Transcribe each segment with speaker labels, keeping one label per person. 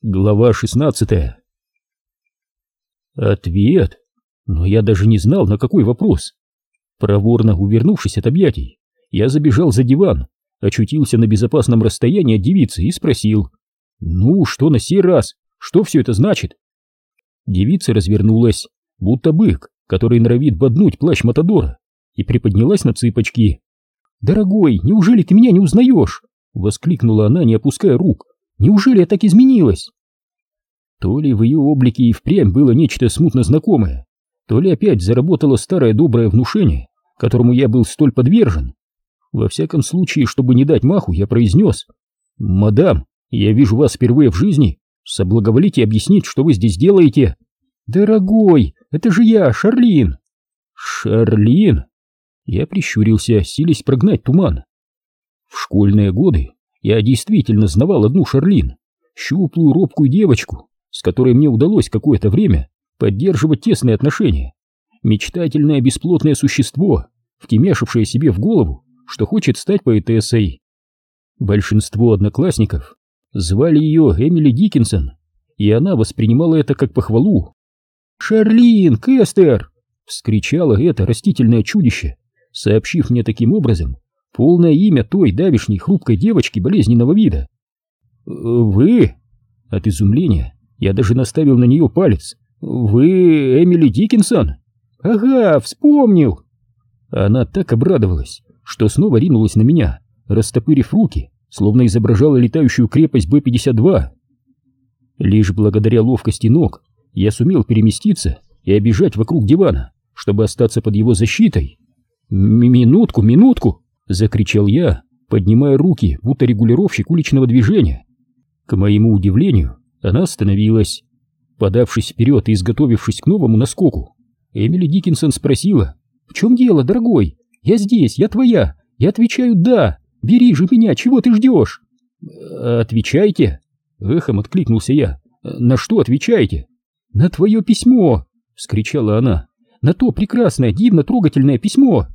Speaker 1: Глава 16 Ответ? Но я даже не знал, на какой вопрос. Проворно увернувшись от объятий, я забежал за диван, очутился на безопасном расстоянии от девицы и спросил. «Ну, что на сей раз? Что все это значит?» Девица развернулась, будто бык, который норовит боднуть плащ Матадора, и приподнялась на цыпочки. «Дорогой, неужели ты меня не узнаешь?» — воскликнула она, не опуская рук. Неужели я так изменилась? То ли в ее облике и впрямь было нечто смутно знакомое, то ли опять заработало старое доброе внушение, которому я был столь подвержен. Во всяком случае, чтобы не дать маху, я произнес. «Мадам, я вижу вас впервые в жизни. Соблаговолите объяснить, что вы здесь делаете?» «Дорогой, это же я, Шарлин!» «Шарлин?» Я прищурился, силясь прогнать туман. В школьные годы я действительно знавал одну Шарлин, щуплую робкую девочку, с которой мне удалось какое-то время поддерживать тесные отношения. Мечтательное бесплотное существо, втемяшившее себе в голову, что хочет стать поэтессой. Большинство одноклассников звали ее Эмили Диккенсон, и она воспринимала это как похвалу. «Шарлин, Кестер!» — вскричало это растительное чудище, сообщив мне таким образом, полное имя той давишней хрупкой девочки болезненного вида. «Вы?» От изумления я даже наставил на нее палец. «Вы Эмили Диккенсон?» «Ага, вспомнил!» Она так обрадовалась, что снова ринулась на меня, растопырив руки, словно изображала летающую крепость Б-52. Лишь благодаря ловкости ног я сумел переместиться и обижать вокруг дивана, чтобы остаться под его защитой. «Минутку, минутку!» Закричал я, поднимая руки, будто регулировщик уличного движения. К моему удивлению, она остановилась. Подавшись вперед и изготовившись к новому наскоку, Эмили Диккенсон спросила, «В чем дело, дорогой? Я здесь, я твоя. Я отвечаю «да». Бери же меня, чего ты ждешь?» «Отвечайте!» — эхом откликнулся я. «На что отвечаете?» «На твое письмо!» — вскричала она. «На то прекрасное, дивно трогательное письмо!»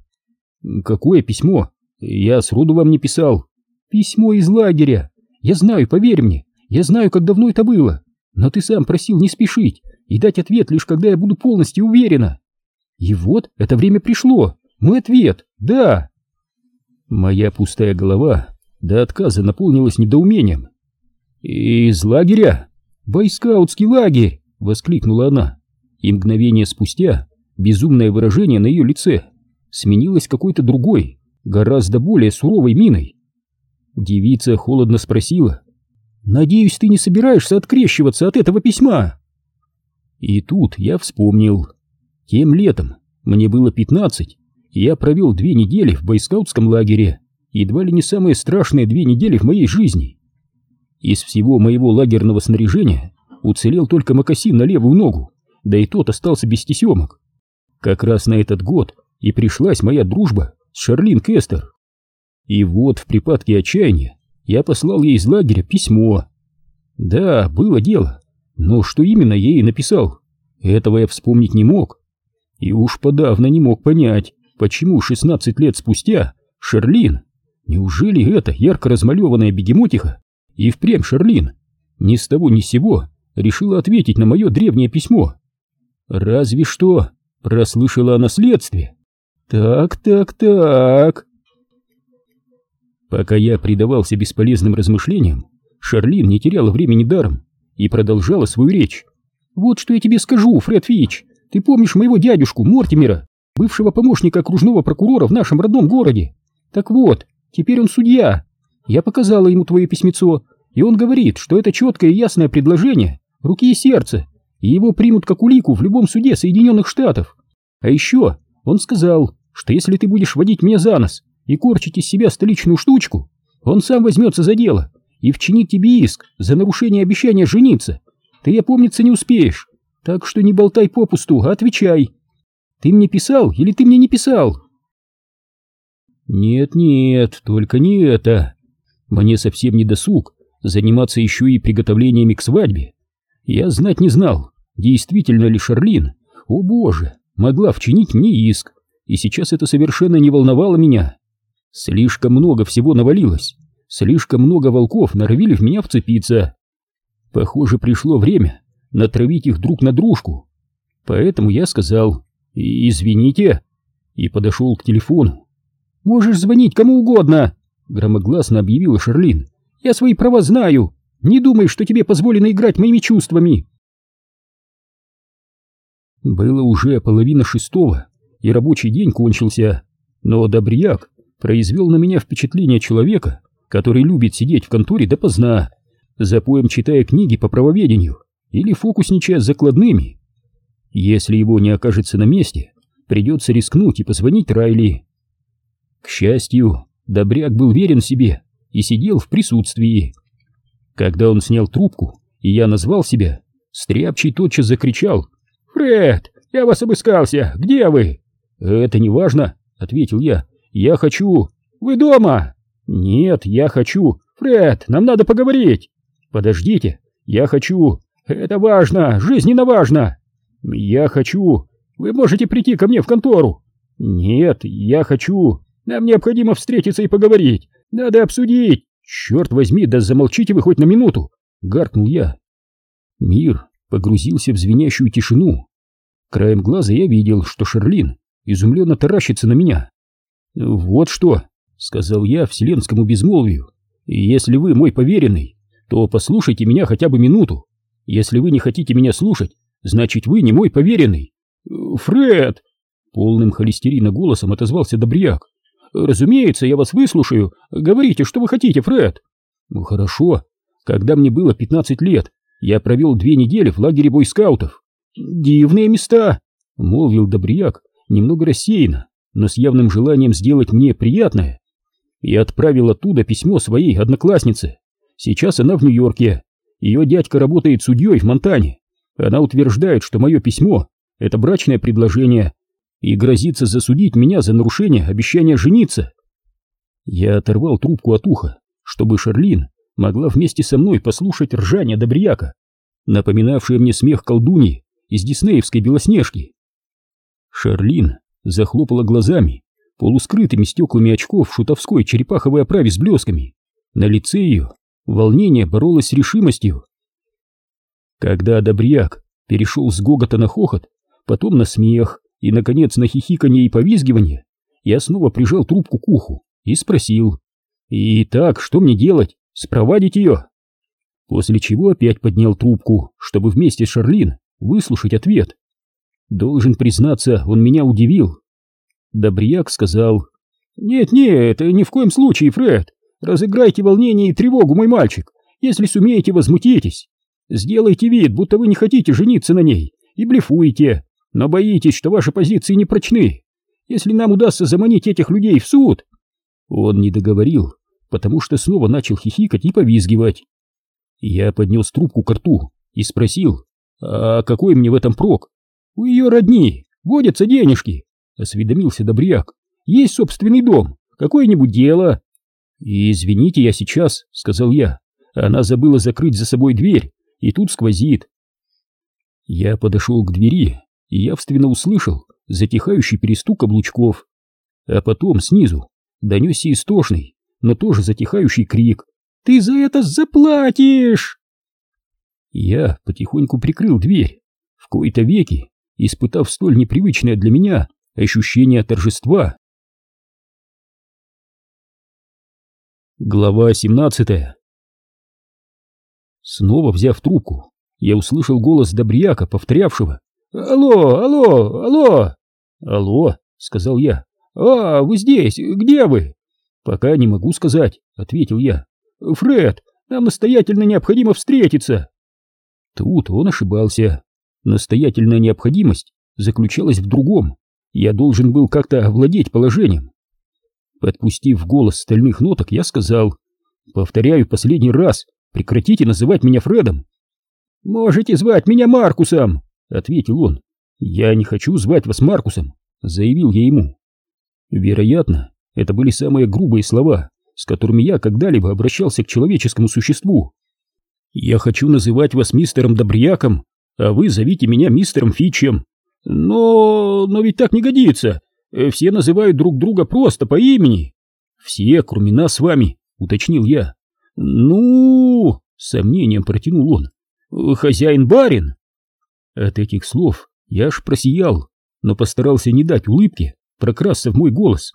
Speaker 1: «Какое письмо?» Я сроду вам не писал. Письмо из лагеря. Я знаю, поверь мне. Я знаю, как давно это было. Но ты сам просил не спешить и дать ответ лишь когда я буду полностью уверена. И вот это время пришло. Мой ответ — да. Моя пустая голова до отказа наполнилась недоумением. «Из лагеря? Бойскаутский лагерь!» — воскликнула она. И мгновение спустя безумное выражение на ее лице сменилось какой-то другой, гораздо более суровой миной. Девица холодно спросила, «Надеюсь, ты не собираешься открещиваться от этого письма?» И тут я вспомнил. Тем летом мне было пятнадцать, я провел две недели в бойскаутском лагере, едва ли не самые страшные две недели в моей жизни. Из всего моего лагерного снаряжения уцелел только мокасин на левую ногу, да и тот остался без тесемок. Как раз на этот год и пришлась моя дружба Шарлин Кестер. И вот в припадке отчаяния я послал ей из лагеря письмо. Да, было дело, но что именно ей написал, этого я вспомнить не мог. И уж подавно не мог понять, почему 16 лет спустя Шарлин, неужели это ярко размалеванная бегемотиха и впрямь Шарлин, ни с того ни с сего решила ответить на мое древнее письмо? Разве что прослышала о наследстве. Так, так, так. Пока я предавался бесполезным размышлениям, Шарлин не теряла времени даром и продолжала свою речь. «Вот что я тебе скажу, Фред Фич. Ты помнишь моего дядюшку Мортимера, бывшего помощника окружного прокурора в нашем родном городе? Так вот, теперь он судья. Я показала ему твое письмецо, и он говорит, что это четкое и ясное предложение, руки и сердце, и его примут как улику в любом суде Соединенных Штатов. А еще он сказал, что если ты будешь водить меня за нос и корчить из себя столичную штучку, он сам возьмется за дело и вчинит тебе иск за нарушение обещания жениться. Ты опомниться не успеешь, так что не болтай попусту, а отвечай. Ты мне писал или ты мне не писал? Нет-нет, только не это. Мне совсем не досуг заниматься еще и приготовлениями к свадьбе. Я знать не знал, действительно ли Шарлин, о боже, могла вчинить мне иск и сейчас это совершенно не волновало меня. Слишком много всего навалилось, слишком много волков норовили в меня вцепиться. Похоже, пришло время натравить их друг на дружку. Поэтому я сказал «Извините» и подошел к телефону. «Можешь звонить кому угодно», — громогласно объявила Шарлин. «Я свои права знаю. Не думай, что тебе позволено играть моими чувствами». Было уже половина шестого, и рабочий день кончился, но Добряк произвел на меня впечатление человека, который любит сидеть в конторе допоздна, запоем читая книги по правоведению или фокусничая с закладными. Если его не окажется на месте, придется рискнуть и позвонить Райли. К счастью, Добряк был верен себе и сидел в присутствии. Когда он снял трубку, и я назвал себя, Стряпчий тотчас закричал «Фред, я вас обыскался, где вы?» «Это не важно», — ответил я, «я хочу...» «Вы дома?» «Нет, я хочу...» «Фред, нам надо поговорить!» «Подождите, я хочу...» «Это важно, жизненно важно!» «Я хочу...» «Вы можете прийти ко мне в контору?» «Нет, я хочу...» «Нам необходимо встретиться и поговорить! Надо обсудить!» «Черт возьми, да замолчите вы хоть на минуту!» — гаркнул я. Мир погрузился в звенящую тишину. Краем глаза я видел, что Шерлин изумленно таращится на меня. «Вот что!» — сказал я вселенскому безмолвию. «Если вы мой поверенный, то послушайте меня хотя бы минуту. Если вы не хотите меня слушать, значит, вы не мой поверенный». «Фред!» — полным холестерина голосом отозвался Добряк. «Разумеется, я вас выслушаю. Говорите, что вы хотите, Фред». «Ну хорошо. Когда мне было пятнадцать лет, я провел две недели в лагере бойскаутов. Дивные места!» — молвил Добряк, немного рассеянно, но с явным желанием сделать мне приятное. Я отправил оттуда письмо своей однокласснице. Сейчас она в Нью-Йорке. Ее дядька работает судьей в Монтане. Она утверждает, что мое письмо — это брачное предложение и грозится засудить меня за нарушение обещания жениться. Я оторвал трубку от уха, чтобы Шарлин могла вместе со мной послушать ржание Добряка, напоминавшее мне смех колдуньи из диснеевской Белоснежки. Шарлин захлопала глазами, полускрытыми стеклами очков шутовской черепаховой оправе с блесками. На лице ее волнение боролось с решимостью. Когда Добряк перешел с гогота на хохот, потом на смех и, наконец, на хихиканье и повизгивание, я снова прижал трубку к уху и спросил. «Итак, что мне делать? Спровадить ее?» После чего опять поднял трубку, чтобы вместе с Шарлин выслушать ответ. Должен признаться, он меня удивил. Добряк сказал, «Нет-нет, ни в коем случае, Фред. Разыграйте волнение и тревогу, мой мальчик. Если сумеете, возмутитесь. Сделайте вид, будто вы не хотите жениться на ней, и блефуете, но боитесь, что ваши позиции не прочны. Если нам удастся заманить этих людей в суд...» Он не договорил, потому что снова начал хихикать и повизгивать. Я поднес трубку к рту и спросил, «А какой мне в этом прок?» «У ее родни водятся денежки», — осведомился Добряк. «Есть собственный дом, какое-нибудь дело». «Извините, я сейчас», — сказал я. Она забыла закрыть за собой дверь, и тут сквозит. Я подошел к двери и явственно услышал затихающий перестук каблучков. А потом снизу донесся истошный, но тоже затихающий крик. «Ты за это заплатишь!» Я потихоньку прикрыл дверь. В кои-то веки испытав столь непривычное для меня ощущение торжества. Глава 17 Снова взяв трубку, я услышал голос Добряка, повторявшего «Алло, алло, алло!» «Алло», — сказал я. «А, вы здесь, где вы?» «Пока не могу сказать», — ответил я. «Фред, нам настоятельно необходимо встретиться». Тут он ошибался. Настоятельная необходимость заключалась в другом. Я должен был как-то овладеть положением. Подпустив голос стальных ноток, я сказал, «Повторяю последний раз, прекратите называть меня Фредом». «Можете звать меня Маркусом», — ответил он. «Я не хочу звать вас Маркусом», — заявил я ему. Вероятно, это были самые грубые слова, с которыми я когда-либо обращался к человеческому существу. «Я хочу называть вас мистером Добряком а вы зовите меня мистером Фичем. Но... но ведь так не годится. Все называют друг друга просто по имени. Все, кроме нас с вами, уточнил я. Ну... с сомнением протянул он. хозяин-барин. От этих слов я аж просиял, но постарался не дать улыбке прокрасться в мой голос.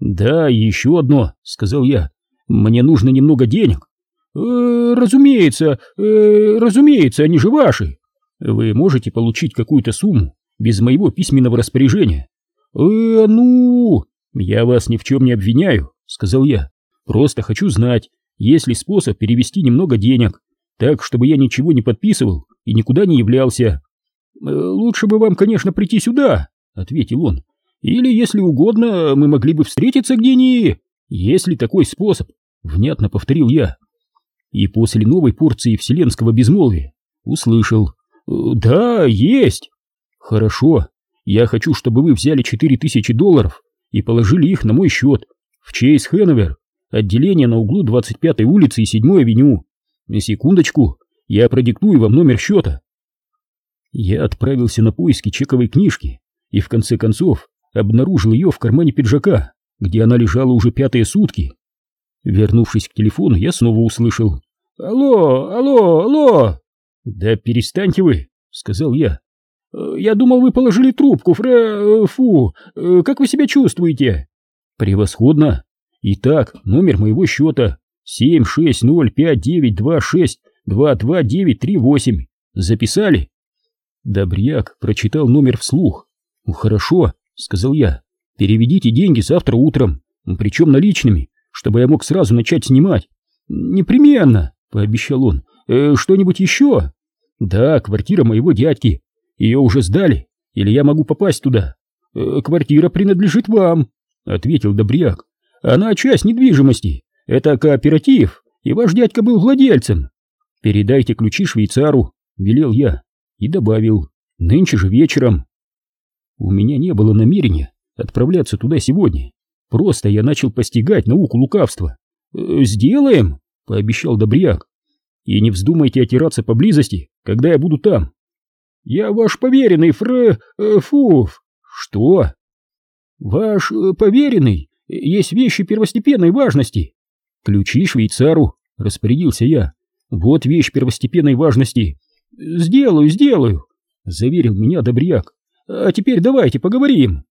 Speaker 1: «Да, еще одно», — сказал я, — «мне нужно немного денег». «Э, «Разумеется, э, разумеется, они же ваши. Вы можете получить какую-то сумму без моего письменного распоряжения». «Э, ну...» «Я вас ни в чем не обвиняю», — сказал я. «Просто хочу знать, есть ли способ перевести немного денег, так, чтобы я ничего не подписывал и никуда не являлся». «Э, «Лучше бы вам, конечно, прийти сюда», — ответил он. «Или, если угодно, мы могли бы встретиться где-нибудь, если такой способ», — внятно повторил я. И после новой порции вселенского безмолвия услышал «Да, есть!» «Хорошо, я хочу, чтобы вы взяли четыре тысячи долларов и положили их на мой счет в Чейз Хэновер, отделение на углу 25-й улицы и 7-й авеню. Секундочку, я продиктую вам номер счета». Я отправился на поиски чековой книжки и в конце концов обнаружил ее в кармане пиджака, где она лежала уже пятые сутки. Вернувшись к телефону, я снова услышал «Алло, алло, алло!» «Да перестаньте вы!» — сказал я. «Э, «Я думал, вы положили трубку, фре... Э, фу! Э, как вы себя чувствуете?» «Превосходно! Итак, номер моего счета 7605926229938. Записали?» Добряк прочитал номер вслух. «Хорошо», — сказал я. «Переведите деньги завтра утром, причем наличными, чтобы я мог сразу начать снимать». «Непременно», — пообещал он. Э, «Что-нибудь еще?» «Да, квартира моего дядьки. Ее уже сдали, или я могу попасть туда?» э, «Квартира принадлежит вам», — ответил Добряк. «Она часть недвижимости. Это кооператив, и ваш дядька был владельцем. Передайте ключи швейцару», — велел я и добавил. «Нынче же вечером». У меня не было намерения отправляться туда сегодня. Просто я начал постигать науку лукавства. «Э, «Сделаем», — пообещал Добряк. «И не вздумайте отираться поблизости, когда я буду там». «Я ваш поверенный, фре... Э, фуф». «Что?» «Ваш э, поверенный. Есть вещи первостепенной важности». «Ключи швейцару», — распорядился я. «Вот вещь первостепенной важности». «Сделаю, сделаю», — заверил меня Добряк. «А теперь давайте поговорим».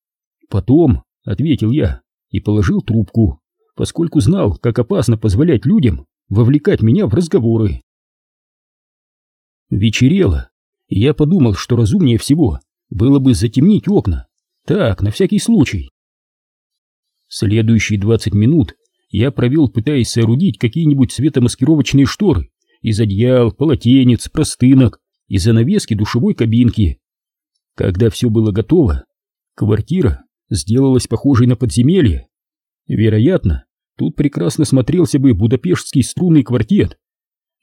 Speaker 1: «Потом», — ответил я и положил трубку поскольку знал, как опасно позволять людям вовлекать меня в разговоры. Вечерело, и я подумал, что разумнее всего было бы затемнить окна, так, на всякий случай. Следующие двадцать минут я провел, пытаясь соорудить какие-нибудь светомаскировочные шторы из одеял, полотенец, простынок и занавески душевой кабинки. Когда все было готово, квартира сделалась похожей на подземелье. Вероятно, Тут прекрасно смотрелся бы будапештский струнный квартет.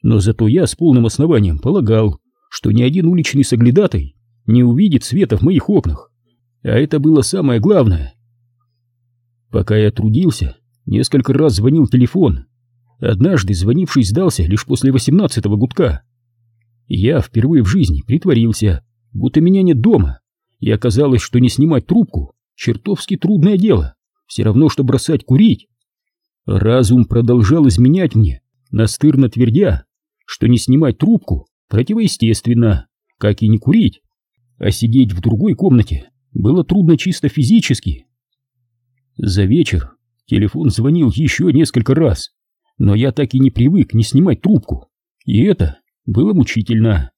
Speaker 1: Но зато я с полным основанием полагал, что ни один уличный соглядатай не увидит света в моих окнах. А это было самое главное. Пока я трудился, несколько раз звонил телефон. Однажды звонивший сдался лишь после восемнадцатого гудка. Я впервые в жизни притворился, будто меня нет дома, и оказалось, что не снимать трубку — чертовски трудное дело, все равно, что бросать курить. Разум продолжал изменять мне, настырно твердя, что не снимать трубку противоестественно, как и не курить, а сидеть в другой комнате было трудно чисто физически. За вечер телефон звонил еще несколько раз, но я так и не привык не снимать трубку, и это было мучительно.